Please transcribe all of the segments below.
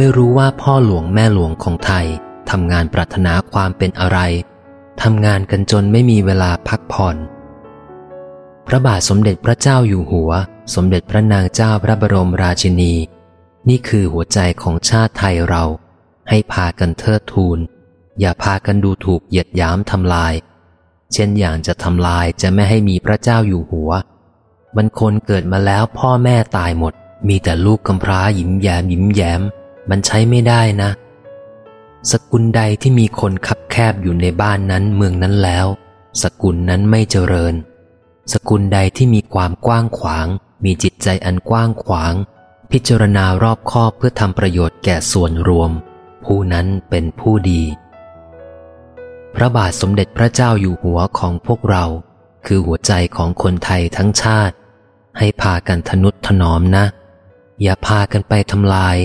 ไม่รู้ว่าพ่อหลวงแม่หลวงของไทยทำงานปรารถนาความเป็นอะไรทำงานกันจนไม่มีเวลาพักผ่อน พระบาทสมเด็จพระเจ้าอยู่หัว สมเด็จพระนางเจ้าพระบรมราชินี นี่คือหัวใจของชาติไทยเรา ให้พากันเทิดทูน อย่าพากันดูถูกเหยียดย้ำทำลาย เช่นอย่างจะทำลายจะไม่ให้มีพระเจ้าอยู่หัวมันคนเกิดมาแล้วพ่อแม่ตายหมด มีแต่ลูกกำพร้ายิ้มแย้มยิ้มแย้ม มันใช้ไม่ได้นะ สกุลใดที่มีคนคับแคบอยู่ในบ้านนั้นเมืองนั้นแล้ว สกุลนั้นไม่เจริญ สกุลใดที่มีความกว้างขวาง มีจิตใจอันกว้างขวาง พิจารณารอบคอบเพื่อทำประโยชน์แก่ส่วนรวม ผู้นั้นเป็นผู้ดี พระบาทสมเด็จพระเจ้าอยู่หัวของพวกเรา คือหัวใจของคนไทยทั้งชาติ ให้พากันทนุถนอมนะ อย่าพากันไปทำลาย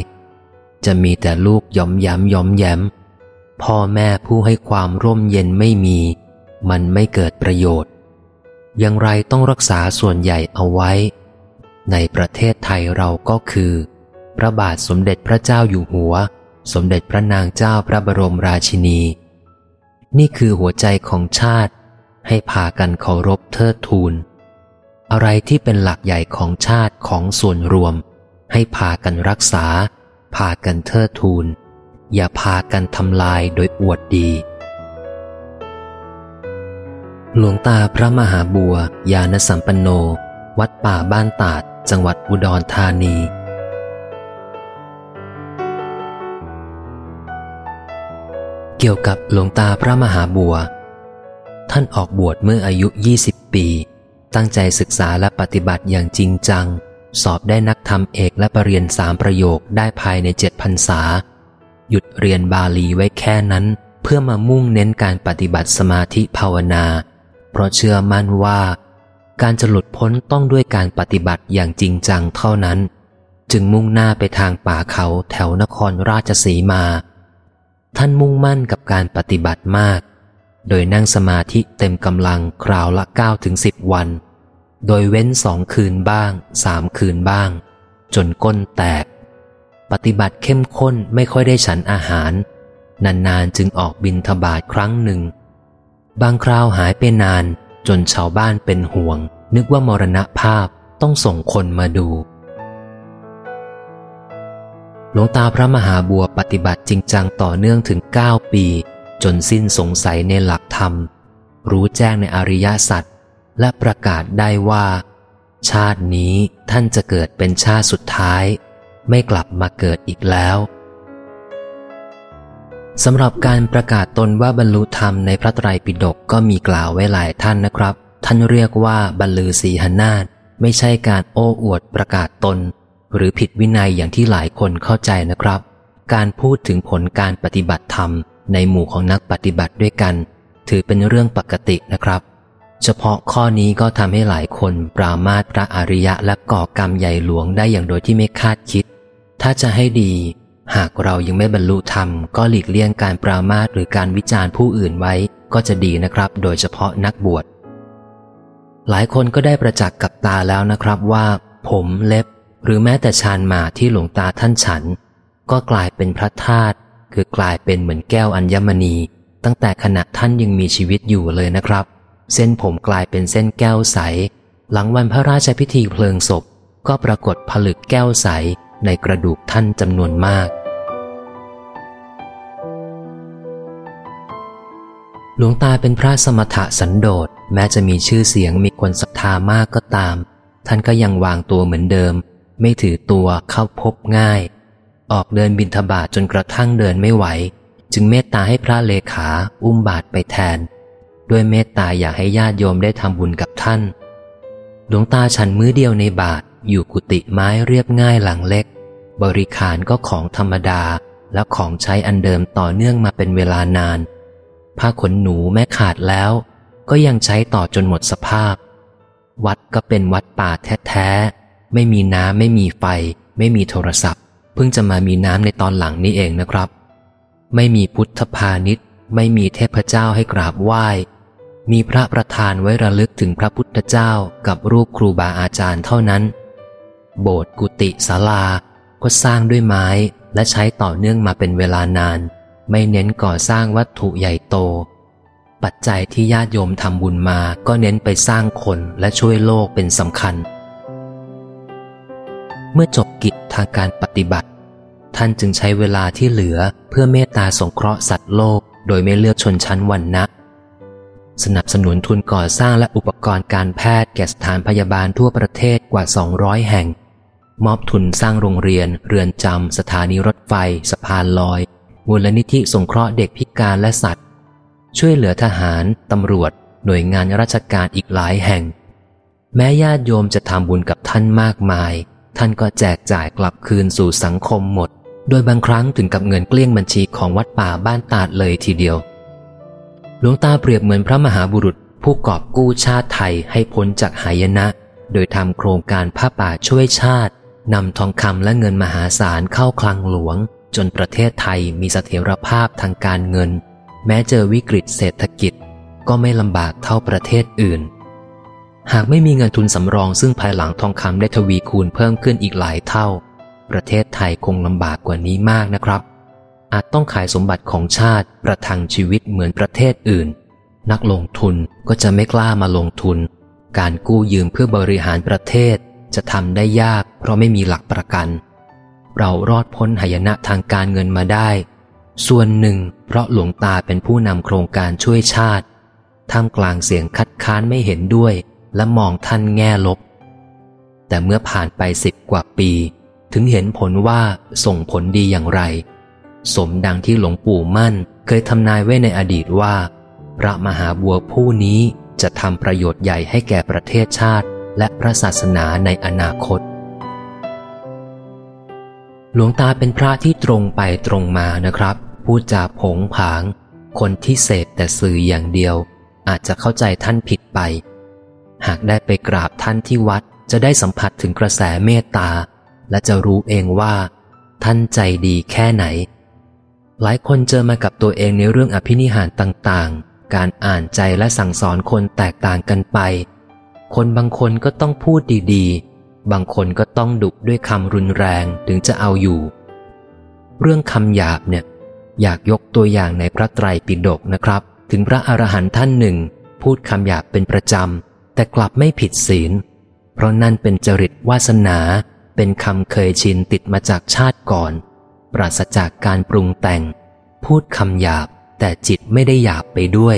จะมีแต่ลูกย้อมย้ำย้อมแย้ม พ่อแม่ผู้ให้ความร่มเย็นไม่มี มันไม่เกิดประโยชน์ อย่างไรต้องรักษาส่วนใหญ่เอาไว้ ในประเทศไทยเราก็คือ พระบาทสมเด็จพระเจ้าอยู่หัว สมเด็จพระนางเจ้าพระบรมราชินี นี่คือหัวใจของชาติ ให้พากันเคารพเทิดทูนอะไรที่เป็นหลักใหญ่ของชาติของส่วนรวม ให้พากันรักษา พากันเทิดทูน อย่าพากันทำลายโดยอวดดี หลวงตาพระมหาบัวยานสัมปันโน วัดป่าบ้านตาด จังหวัดอุดรธานีเกี่ยวกับหลวงตาพระมหาบัว ท่านออกบวชเมื่ออายุ 20 ปี ตั้งใจศึกษาและปฏิบัติอย่างจริงจัง สอบได้นักธรรมเอกและปรริญญาสามประโยคได้ภายในเจ็ดพรรษา หยุดเรียนบาลีไว้แค่นั้น เพื่อมามุ่งเน้นการปฏิบัติสมาธิภาวนา เพราะเชื่อมั่นว่า การจะหลุดพ้นต้องด้วยการปฏิบัติอย่างจริงจังเท่านั้น จึงมุ่งหน้าไปทางป่าเขาแถวนครราชสีมา ท่านมุ่งมั่นกับการปฏิบัติมาก โดยนั่งสมาธิเต็มกำลังคราวละ9ถึง10 วัน โดยเว้นสองคืนบ้างสามคืนบ้าง จนก้นแตก ปฏิบัติเข้มข้นไม่ค่อยได้ฉันอาหาร นานๆจึงออกบินทบาทครั้งหนึ่ง บางคราวหายไปนานจนชาวบ้านเป็นห่วง นึกว่ามรณภาพต้องส่งคนมาดู หลวงตาพระมหาบัวปฏิบัติจริงจังต่อเนื่องถึง 9 ปี จนสิ้นสงสัยในหลักธรรม รู้แจ้งในอริยสัจ และประกาศได้ว่า ชาตินี้ท่านจะเกิดเป็นชาติสุดท้าย ไม่กลับมาเกิดอีกแล้วสำหรับการประกาศตนว่าบรรลุธรรมในพระไตรปิฎกก็มีกล่าวไว้หลายท่านนะครับ ท่านเรียกว่าบรรลือสีหนาฏไม่ใช่การโอ้อวดประกาศตน หรือผิดวินัยอย่างที่หลายคนเข้าใจนะครับ การพูดถึงผลการปฏิบัติธรรมในหมู่ของนักปฏิบัติด้วยกัน ถือเป็นเรื่องปกตินะครับ เฉพาะข้อนี้ก็ทำให้หลายคนปรามาสพระอริยะและก่อกรรมใหญ่หลวงได้อย่างโดยที่ไม่คาดคิด ถ้าจะให้ดี หากเรายังไม่บรรลุธรรม ก็หลีกเลี่ยงการปรามาสหรือการวิจารณ์ผู้อื่นไว้ ก็จะดีนะครับ โดยเฉพาะนักบวช หลายคนก็ได้ประจักษ์กับตาแล้วนะครับว่า ผมเล็บ หรือแม้แต่ชานหมาที่หลวงตาท่านฉัน ก็กลายเป็นพระธาตุคือกลายเป็นเหมือนแก้วอัญมณี ตั้งแต่ขณะท่านยังมีชีวิตอยู่เลยนะครับ เส้นผมกลายเป็นเส้นแก้วใส หลังวันพระราชพิธีเพลิงศพ ก็ปรากฏผลึกแก้วใสในกระดูกท่านจำนวนมาก หลวงตาเป็นพระสมถะสันโดษแม้จะมีชื่อเสียงมีคนศรัทธามากก็ตาม ท่านก็ยังวางตัวเหมือนเดิม ไม่ถือตัวเข้าพบง่าย ออกเดินบินทบาทจนกระทั่งเดินไม่ไหว จึงเมตตาให้พระเลขาอุ้มบาทไปแทน ด้วยเมตตาอยากให้ญาติโยมได้ทำบุญกับท่าน หลวงตาฉันมื้อเดียวในบาทอยู่กุฏิไม้เรียบง่ายหลังเล็ก บริขารก็ของธรรมดาและของใช้อันเดิมต่อเนื่องมาเป็นเวลานาน ผ้าขนหนูแม้ขาดแล้ว ก็ยังใช้ต่อจนหมดสภาพ วัดก็เป็นวัดป่าแท้ๆ ไม่มีน้ำไม่มีไฟ ไม่มีโทรศัพท์ เพิ่งจะมามีน้ำในตอนหลังนี้เองนะครับ ไม่มีพุทธพาณิชย์ ไม่มีเทพเจ้าให้กราบไหว้ มีพระประธานไว้ระลึกถึงพระพุทธเจ้ากับรูปครูบาอาจารย์เท่านั้น โบสถ์กุฏิศาลาก็สร้างด้วยไม้และใช้ต่อเนื่องมาเป็นเวลานาน ไม่เน้นก่อสร้างวัตถุใหญ่โต ปัจจัยที่ญาติโยมทำบุญมาก็เน้นไปสร้างคนและช่วยโลกเป็นสำคัญ เมื่อจบกิจทางการปฏิบัติ ท่านจึงใช้เวลาที่เหลือเพื่อเมตตาสงเคราะห์สัตว์โลก โดยไม่เลือกชนชั้นวรรณะสนับสนุนทุนก่อสร้างและอุปกรณ์การแพทย์แก่สถานพยาบาลทั่วประเทศกว่า 200 แห่ง มอบทุนสร้างโรงเรียน เรือนจำ สถานีรถไฟ สะพานลอย มูลนิธิสงเคราะห์เด็กพิการและสัตว์ ช่วยเหลือทหาร ตำรวจ หน่วยงานราชการอีกหลายแห่ง แม้ญาติโยมจะทำบุญกับท่านมากมาย ท่านก็แจกจ่ายกลับคืนสู่สังคมหมด โดยบางครั้งถึงกับเงินเกลี้ยงบัญชีของวัดป่าบ้านตาดเลยทีเดียว หลวงตาเปรียบเหมือนพระมหาบุรุษ ผู้กอบกู้ชาติไทยให้พ้นจากหายนะ โดยทำโครงการผ้าป่าช่วยชาตินำทองคำและเงินมหาศาลเข้าคลังหลวง จนประเทศไทยมีเสถียรภาพทางการเงิน แม้เจอวิกฤตเศรษฐกิจ ก็ไม่ลำบากเท่าประเทศอื่น หากไม่มีเงินทุนสำรองซึ่งภายหลังทองคำได้ทวีคูณเพิ่มขึ้นอีกหลายเท่า ประเทศไทยคงลำบากกว่านี้มากนะครับ อาจต้องขายสมบัติของชาติประทังชีวิตเหมือนประเทศอื่น นักลงทุนก็จะไม่กล้ามาลงทุน การกู้ยืมเพื่อบริหารประเทศจะทำได้ยากเพราะไม่มีหลักประกัน เรารอดพ้นหายนะทางการเงินมาได้ ส่วนหนึ่ง เพราะหลวงตาเป็นผู้นำโครงการช่วยชาติท่ามกลางเสียงคัดค้านไม่เห็นด้วย และมองท่านแง่ลบ แต่เมื่อผ่านไปสิบกว่าปี ถึงเห็นผลว่าส่งผลดีอย่างไร สมดังที่หลวงปู่มั่น เคยทำนายไว้ในอดีตว่า พระมหาบัวผู้นี้จะทำประโยชน์ใหญ่ให้แก่ประเทศชาติ และพระศาสนาในอนาคต หลวงตาเป็นพระที่ตรงไปตรงมานะครับ พูดจาผงผาง คนที่เสพแต่สื่ออย่างเดียว อาจจะเข้าใจท่านผิดไป หากได้ไปกราบท่านที่วัดจะได้สัมผัสถึงกระแสเมตตา และจะรู้เองว่า ท่านใจดีแค่ไหน หลายคนเจอมากับตัวเองในเรื่องอภินิหารต่างๆ การอ่านใจและสั่งสอนคนแตกต่างกันไป คนบางคนก็ต้องพูดดีๆ บางคนก็ต้องดุด้วยคำรุนแรงถึงจะเอาอยู่ เรื่องคำหยาบเนี่ย อยากยกตัวอย่างในพระไตรปิฎกนะครับ ถึงพระอรหันต์ท่านหนึ่ง พูดคำหยาบเป็นประจำแต่กลับไม่ผิดศีล เพราะนั่นเป็นจริตวาสนา เป็นคำเคยชินติดมาจากชาติก่อน ปราศจากการปรุงแต่ง พูดคำหยาบแต่จิตไม่ได้หยาบไปด้วย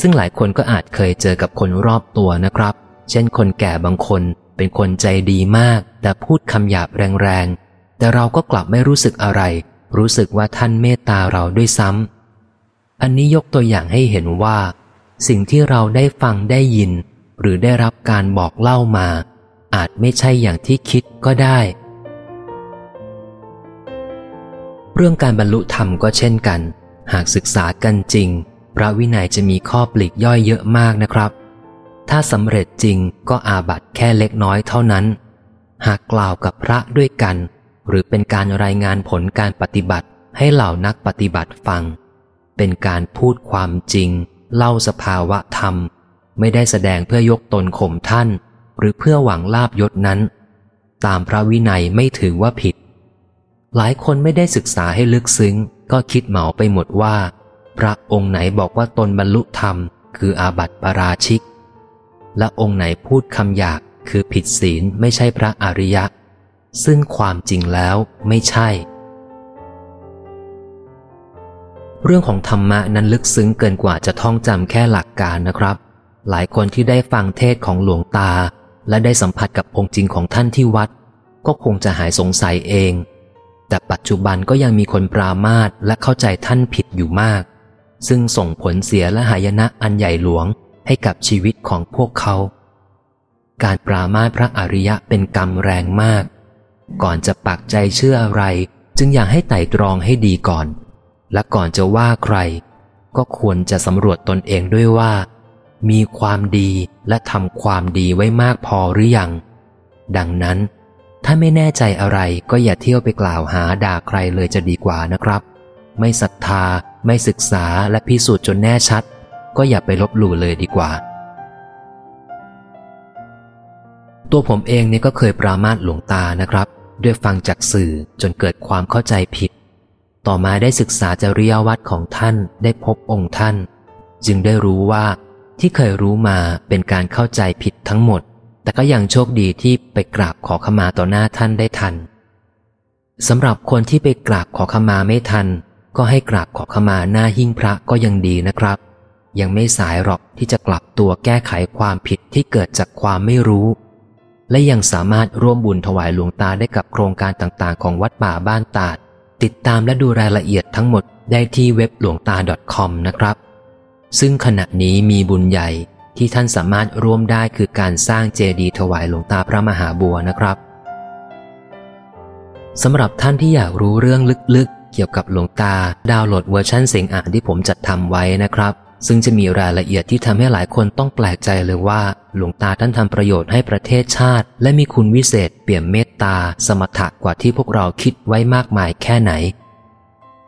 ซึ่งหลายคนก็อาจเคยเจอกับคนรอบตัวนะครับ เช่นคนแก่บางคนเป็นคนใจดีมาก แต่พูดคำหยาบแรงๆ แต่เราก็กลับไม่รู้สึกอะไร รู้สึกว่าท่านเมตตาเราด้วยซ้ำอันนี้ยกตัวอย่างให้เห็นว่า สิ่งที่เราได้ฟังได้ยิน หรือได้รับการบอกเล่ามา อาจไม่ใช่อย่างที่คิดก็ได้ เรื่องการบรรลุธรรมก็เช่นกัน หากศึกษากันจริง พระวินัยจะมีข้อปลีกย่อยเยอะมากนะครับ ถ้าสำเร็จจริงก็อาบัตแค่เล็กน้อยเท่านั้น หากกล่าวกับพระด้วยกัน หรือเป็นการรายงานผลการปฏิบัติให้เหล่านักปฏิบัติฟัง เป็นการพูดความจริง เล่าสภาวะธรรม ไม่ได้แสดงเพื่อยกตนข่มท่าน หรือเพื่อหวังลาบยศนั้น ตามพระวินัยไม่ถือว่าผิด หลายคนไม่ได้ศึกษาให้ลึกซึ้ง ก็คิดเหมาไปหมดว่า พระองค์ไหนบอกว่าตนบรรลุธรรม คืออาบัติปราชิก และองค์ไหนพูดคำหยาบคือผิดศีลไม่ใช่พระอริยะ ซึ่งความจริงแล้วไม่ใช่ เรื่องของธรรมะนั้นลึกซึ้งเกินกว่าจะท่องจำแค่หลักการนะครับหลายคนที่ได้ฟังเทศของหลวงตา และได้สัมผัสกับองค์จริงของท่านที่วัด ก็คงจะหายสงสัยเอง แต่ปัจจุบันก็ยังมีคนปรามาสและเข้าใจท่านผิดอยู่มาก ซึ่งส่งผลเสียและหายนะอันใหญ่หลวงให้กับชีวิตของพวกเขา การปรามาสพระอริยะเป็นกรรมแรงมาก ก่อนจะปักใจเชื่ออะไร จึงอยากให้ไต่ตรองให้ดีก่อน และก่อนจะว่าใคร ก็ควรจะสำรวจตนเองด้วยว่า มีความดีและทำความดีไว้มากพอหรือยัง ดังนั้น ถ้าไม่แน่ใจอะไรก็อย่าเที่ยวไปกล่าวหาด่าใครเลยจะดีกว่านะครับ ไม่ศรัทธา ไม่ศึกษาและพิสูจน์จนแน่ชัด ก็อย่าไปลบหลู่เลยดีกว่า ตัวผมเองเนี่ยก็เคยปรามาสหลวงตานะครับ ด้วยฟังจากสื่อจนเกิดความเข้าใจผิด ต่อมาได้ศึกษาจริยวัตรของท่านได้พบองค์ท่าน จึงได้รู้ว่า ที่เคยรู้มาเป็นการเข้าใจผิดทั้งหมด แต่ก็ยังโชคดีที่ไปกราบขอขมาต่อหน้าท่านได้ทันสำหรับคนที่ไปกราบขอขมาไม่ทัน ก็ให้กราบขอขมาหน้าหิ้งพระก็ยังดีนะครับ ยังไม่สายหรอกที่จะกลับตัวแก้ไขความผิดที่เกิดจากความไม่รู้ และยังสามารถร่วมบุญถวายหลวงตาได้กับโครงการต่างๆ ของวัดป่าบ้านตาด ติดตามและดูรายละเอียดทั้งหมดได้ที่เว็บหลวงตา .com นะครับ ซึ่งขณะนี้มีบุญใหญ่ที่ท่านสามารถร่วมได้คือการสร้างเจดีย์ถวายหลวงตาพระมหาบัวนะครับสำหรับท่านที่อยากรู้เรื่องลึกๆ เกี่ยวกับหลวงตา ดาวน์โหลดเวอร์ชันเสียงอ่านที่ผมจัดทำไว้นะครับ ซึ่งจะมีรายละเอียดที่ทำให้หลายคนต้องแปลกใจเลยว่า หลวงตาท่านทำประโยชน์ให้ประเทศชาติ และมีคุณวิเศษ เปี่ยมเมตตา สมถะกว่าที่พวกเราคิดไว้มากมายแค่ไหน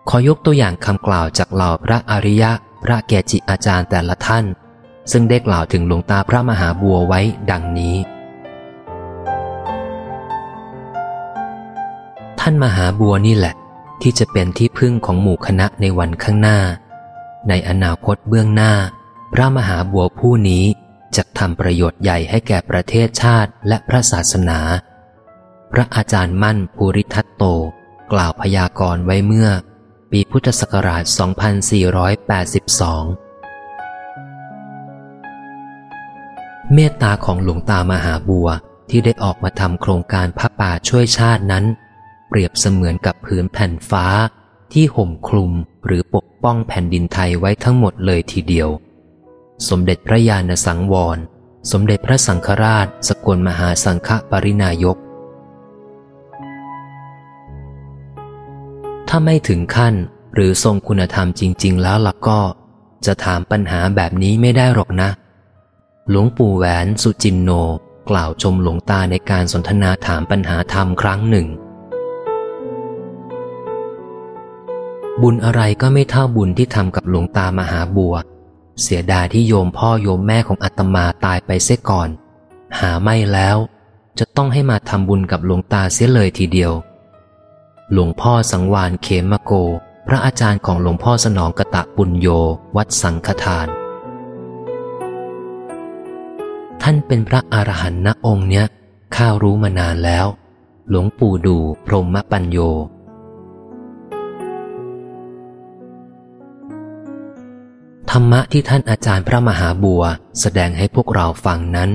ขอยกตัวอย่างคำกล่าวจากเหล่าพระอริยะ พระเกจิอาจารย์แต่ละท่าน ซึ่งได้กล่าวถึงหลวงตาพระมหาบัวไว้ดังนี้ ท่านมหาบัวนี่แหละ ที่จะเป็นที่พึ่งของหมู่คณะในวันข้างหน้า ในอนาคตเบื้องหน้า พระมหาบัวผู้นี้จะทำประโยชน์ใหญ่ให้แก่ประเทศชาติและพระศาสนา พระอาจารย์มั่นภูริทัตโต กล่าวพยากรณ์ไว้เมื่อ ปีพุทธศักราช 2482 เมตตาของหลวงตามหาบัวที่ได้ออกมาทำโครงการพระป่าช่วยชาตินั้น เปรียบเสมือนกับผืนแผ่นฟ้าที่ห่มคลุมหรือปกป้องแผ่นดินไทยไว้ทั้งหมดเลยทีเดียว สมเด็จพระญาณสังวร สมเด็จพระสังฆราช สกลมหาสังฆปรินายกาไม่ถึงขั้นหรือทรงคุณธรรมจริง ๆ แล้วล่ะก็ จะถามปัญหาแบบนี้ไม่ได้หรอกนะ หลวงปู่แหวนสุจินโน กล่าวชมหลวงตาในการสนทนาถามปัญหาธรรมครั้งหนึ่ง บุญอะไรก็ไม่เท่าบุญที่ทำกับหลวงตามหาบัว เสียดายที่โยมพ่อโยมแม่ของอาตมาตายไปเสียก่อน หาไม่แล้ว จะต้องให้มาทำบุญกับหลวงตาเสียเลยทีเดียว หลวงพ่อสังวานเขมโก พระอาจารย์ของหลวงพ่อสนองกะตะปุญโย วัดสังฆทาน ท่านเป็นพระอรหันต์ณองค์เนี้ย ข้ารู้มานานแล้ว หลวงปู่ดูพรหมปัญโย ธรรมะที่ท่านอาจารย์พระมหาบัว แสดงให้พวกเราฟังนั้น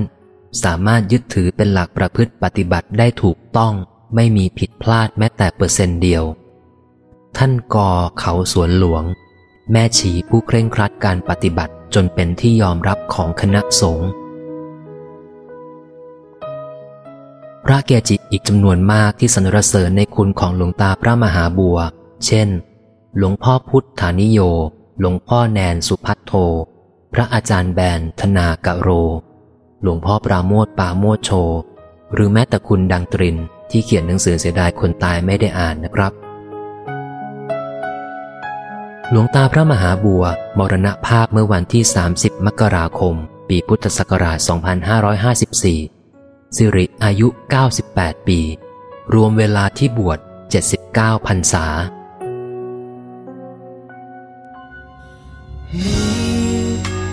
สามารถยึดถือเป็นหลักประพฤติปฏิบัติได้ถูกต้อง ไม่มีผิดพลาดแม้แต่เปอร์เซนต์เดียว ท่านกอเขาสวนหลวง แม่ชีผู้เคร่งครัดการปฏิบัติจนเป็นที่ยอมรับของคณะสงฆ์พระเกจิอีกจำนวนมากที่สรรเสริญในคุณของหลวงตาพระมหาบัว เช่น หลวงพ่อพุทธานิโย หลวงพ่อแนนสุพัทโท พระอาจารย์แบนธนากะโร หลวงพ่อปราโมทปาโมโช หรือแม้แต่คุณดังตริน ที่เขียนหนังสือเสียดายคนตายไม่ได้อ่านนะครับ หลวงตาพระมหาบัว มรณภาพเมื่อวันที่ 30 มกราคม ปีพุทธศักราช 2554 สิริอายุ 98 ปี รวมเวลาที่บวช 79พรรษา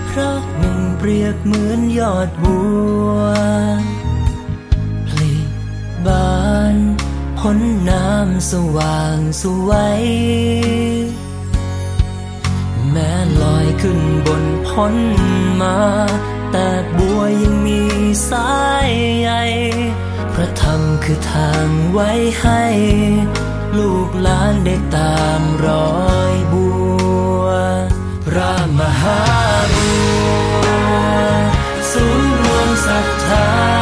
พระหนึ่งเปรียบเหมือนยอดบัว พ้นน้ำสว่างสวย แม้ลอยขึ้นบนพ้นมา แต่บัวยังมีสายใยพระธรรมคือทางไว้ให้ ลูกหลานได้ตามรอยบัวพระมหาบัวสูงรวมศรัทธา